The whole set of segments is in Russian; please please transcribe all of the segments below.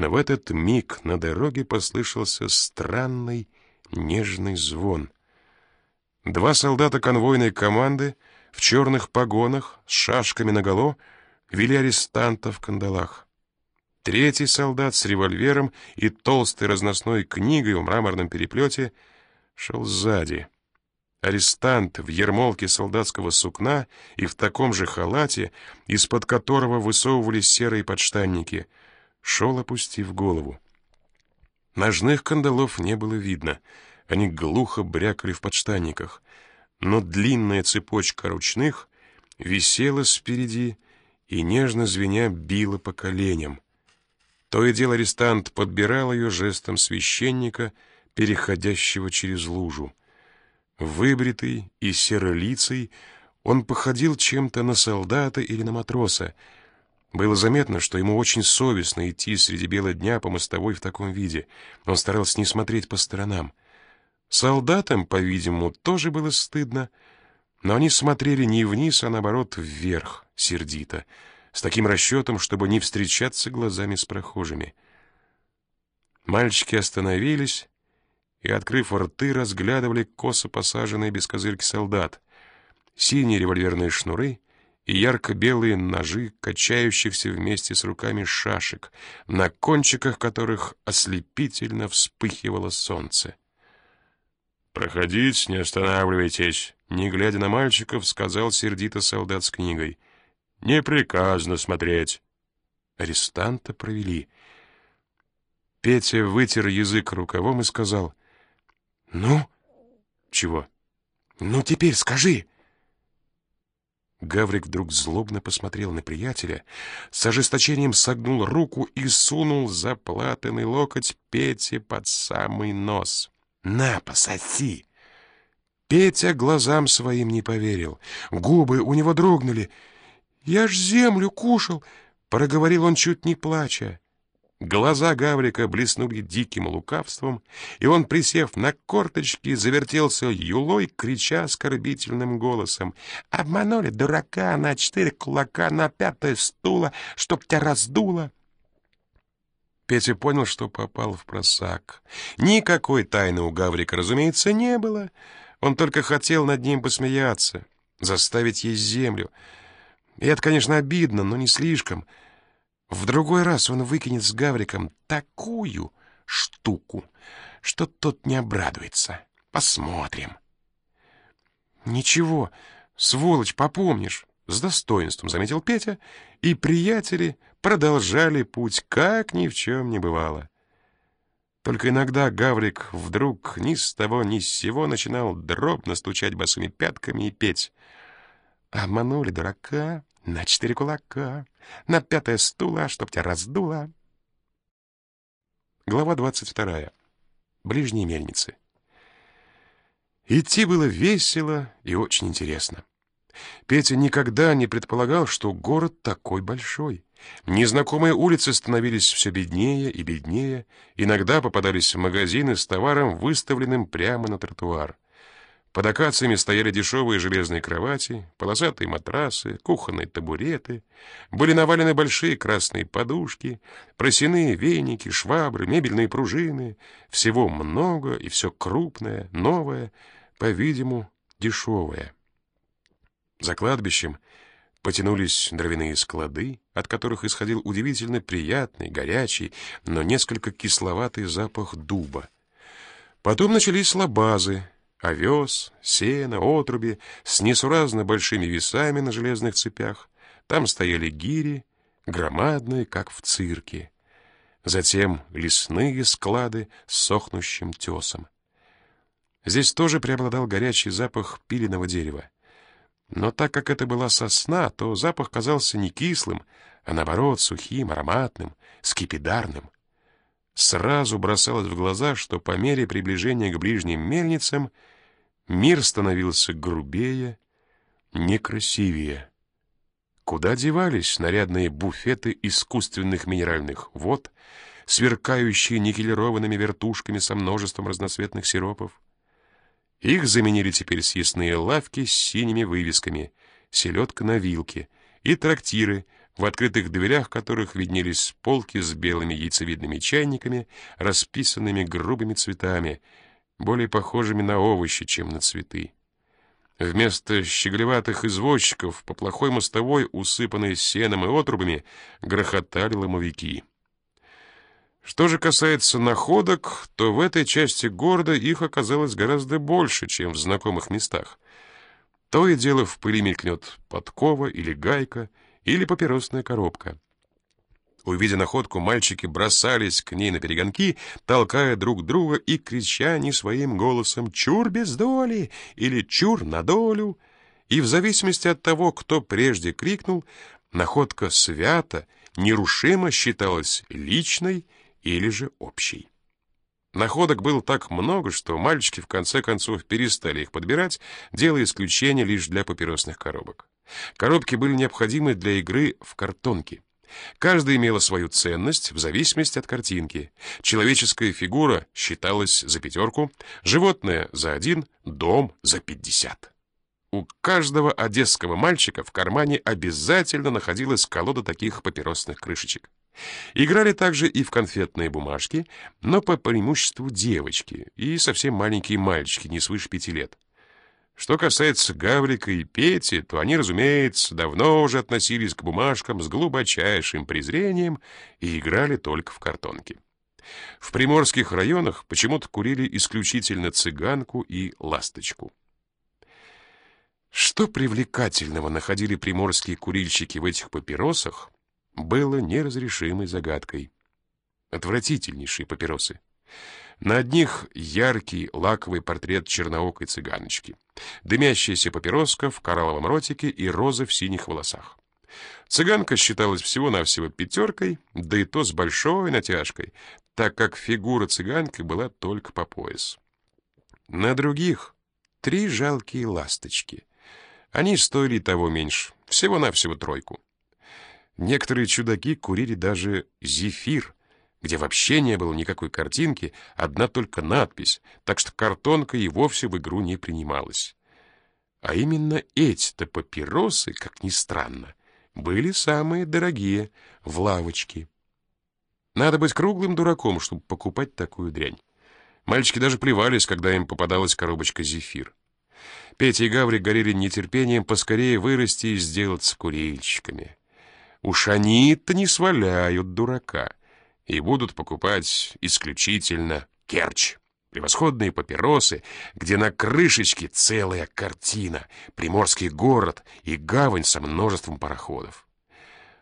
Но в этот миг на дороге послышался странный нежный звон. Два солдата конвойной команды в черных погонах с шашками наголо вели арестанта в кандалах. Третий солдат с револьвером и толстой разносной книгой в мраморном переплете шел сзади. Арестант в ермолке солдатского сукна и в таком же халате, из-под которого высовывались серые подштанники, шел, опустив голову. Ножных кандалов не было видно, они глухо брякали в подштанниках, но длинная цепочка ручных висела спереди и, нежно звеня, била по коленям. То и дело арестант подбирал ее жестом священника, переходящего через лужу. Выбритый и серолицый, он походил чем-то на солдата или на матроса. Было заметно, что ему очень совестно идти среди бела дня по мостовой в таком виде. Он старался не смотреть по сторонам. Солдатам, по-видимому, тоже было стыдно, но они смотрели не вниз, а наоборот вверх, сердито, с таким расчетом, чтобы не встречаться глазами с прохожими. Мальчики остановились, и, открыв рты, разглядывали косо посаженные без козырки солдат, синие револьверные шнуры и ярко-белые ножи, качающихся вместе с руками шашек, на кончиках которых ослепительно вспыхивало солнце. «Проходите, не останавливайтесь», — не глядя на мальчиков, сказал сердито солдат с книгой. «Не приказано смотреть». Арестанта провели. Петя вытер язык рукавом и сказал — «Ну?» «Чего?» «Ну, теперь скажи!» Гаврик вдруг злобно посмотрел на приятеля, с ожесточением согнул руку и сунул заплатанный локоть Пете под самый нос. «На, пососи!» Петя глазам своим не поверил. Губы у него дрогнули. «Я ж землю кушал!» — проговорил он чуть не плача. Глаза Гаврика блеснули диким лукавством, и он, присев на корточки, завертелся юлой, крича оскорбительным голосом. «Обманули дурака на четыре кулака, на пятое стула, чтоб тебя раздуло!» Петя понял, что попал в просак. Никакой тайны у Гаврика, разумеется, не было. Он только хотел над ним посмеяться, заставить есть землю. И это, конечно, обидно, но не слишком — в другой раз он выкинет с Гавриком такую штуку, что тот не обрадуется. Посмотрим. Ничего, сволочь, попомнишь, с достоинством заметил Петя, и приятели продолжали путь, как ни в чем не бывало. Только иногда Гаврик вдруг ни с того ни с сего начинал дробно стучать босыми пятками и петь. «Обманули дурака, на четыре кулака, на пятое стула, чтоб тебя раздуло. Глава двадцать вторая. Ближние мельницы. Идти было весело и очень интересно. Петя никогда не предполагал, что город такой большой. Незнакомые улицы становились все беднее и беднее, иногда попадались магазины с товаром, выставленным прямо на тротуар. Под акациями стояли дешевые железные кровати, полосатые матрасы, кухонные табуреты, были навалены большие красные подушки, просяные веники, швабры, мебельные пружины, всего много и все крупное, новое, по-видимому, дешевое. За кладбищем потянулись дровяные склады, от которых исходил удивительно приятный, горячий, но несколько кисловатый запах дуба. Потом начались лабазы, овес, сено, отруби с несуразно большими весами на железных цепях. Там стояли гири, громадные, как в цирке. Затем лесные склады с сохнущим тесом. Здесь тоже преобладал горячий запах пиленого дерева. Но так как это была сосна, то запах казался не кислым, а наоборот сухим, ароматным, скипидарным. Сразу бросалось в глаза, что по мере приближения к ближним мельницам Мир становился грубее, некрасивее. Куда девались нарядные буфеты искусственных минеральных вод, сверкающие никелированными вертушками со множеством разноцветных сиропов? Их заменили теперь съестные лавки с синими вывесками, селедка на вилке и трактиры, в открытых дверях которых виднелись полки с белыми яйцевидными чайниками, расписанными грубыми цветами, более похожими на овощи, чем на цветы. Вместо щеголеватых извозчиков по плохой мостовой, усыпанной сеном и отрубами, грохотали ломовики. Что же касается находок, то в этой части города их оказалось гораздо больше, чем в знакомых местах. То и дело в пыли мелькнет подкова или гайка, или папиросная коробка. Увидя находку, мальчики бросались к ней на перегонки, толкая друг друга и крича не своим голосом «Чур без доли!» или «Чур на долю!» И в зависимости от того, кто прежде крикнул, находка свято, нерушимо считалась личной или же общей. Находок было так много, что мальчики в конце концов перестали их подбирать, делая исключение лишь для папиросных коробок. Коробки были необходимы для игры в картонки. Каждая имела свою ценность в зависимости от картинки. Человеческая фигура считалась за пятерку, животное — за один, дом — за пятьдесят. У каждого одесского мальчика в кармане обязательно находилась колода таких папиросных крышечек. Играли также и в конфетные бумажки, но по преимуществу девочки и совсем маленькие мальчики, не свыше пяти лет. Что касается Гаврика и Пети, то они, разумеется, давно уже относились к бумажкам с глубочайшим презрением и играли только в картонки. В приморских районах почему-то курили исключительно цыганку и ласточку. Что привлекательного находили приморские курильщики в этих папиросах, было неразрешимой загадкой. Отвратительнейшие папиросы. На одних яркий лаковый портрет черноокой цыганочки, дымящаяся папироска в коралловом ротике и роза в синих волосах. Цыганка считалась всего-навсего пятеркой, да и то с большой натяжкой, так как фигура цыганки была только по пояс. На других три жалкие ласточки. Они стоили того меньше, всего-навсего тройку. Некоторые чудаки курили даже зефир — где вообще не было никакой картинки, одна только надпись, так что картонка и вовсе в игру не принималась. А именно эти-то папиросы, как ни странно, были самые дорогие в лавочке. Надо быть круглым дураком, чтобы покупать такую дрянь. Мальчики даже плевались, когда им попадалась коробочка зефир. Петя и Гаврик горели нетерпением поскорее вырасти и сделаться курильщиками. Уж они-то не сваляют дурака и будут покупать исключительно керчь. Превосходные папиросы, где на крышечке целая картина, приморский город и гавань со множеством пароходов.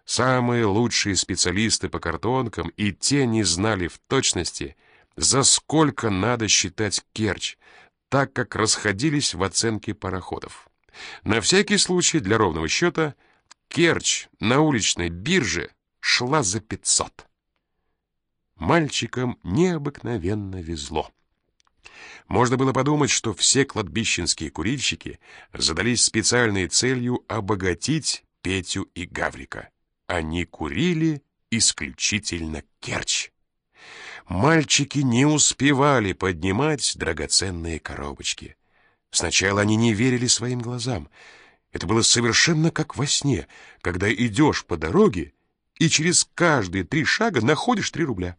Самые лучшие специалисты по картонкам и те не знали в точности, за сколько надо считать керчь, так как расходились в оценке пароходов. На всякий случай для ровного счета керчь на уличной бирже шла за 500 мальчикам необыкновенно везло. Можно было подумать, что все кладбищенские курильщики задались специальной целью обогатить Петю и Гаврика. Они курили исключительно керчь. Мальчики не успевали поднимать драгоценные коробочки. Сначала они не верили своим глазам. Это было совершенно как во сне, когда идешь по дороге и через каждые три шага находишь три рубля.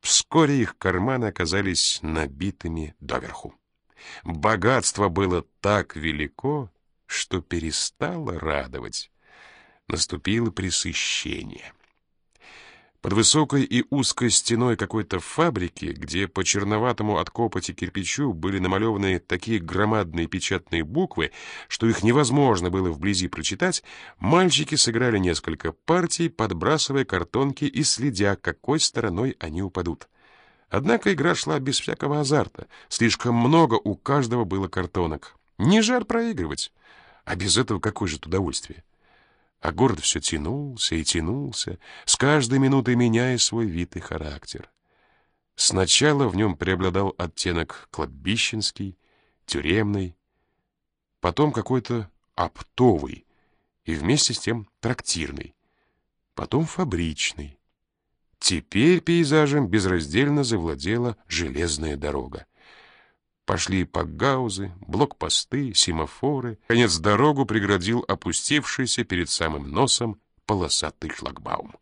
Вскоре их карманы оказались набитыми доверху. Богатство было так велико, что перестало радовать. Наступило пресыщение. Под высокой и узкой стеной какой-то фабрики, где по черноватому от копоти кирпичу были намалеваны такие громадные печатные буквы, что их невозможно было вблизи прочитать, мальчики сыграли несколько партий, подбрасывая картонки и следя, какой стороной они упадут. Однако игра шла без всякого азарта. Слишком много у каждого было картонок. Не жар проигрывать. А без этого какое же удовольствие? А город все тянулся и тянулся, с каждой минутой меняя свой вид и характер. Сначала в нем преобладал оттенок кладбищенский, тюремный, потом какой-то оптовый и вместе с тем трактирный, потом фабричный. Теперь пейзажем безраздельно завладела железная дорога. Пошли пакгаузы, блокпосты, семафоры. Конец дорогу преградил опустевшийся перед самым носом полосатый шлагбаум.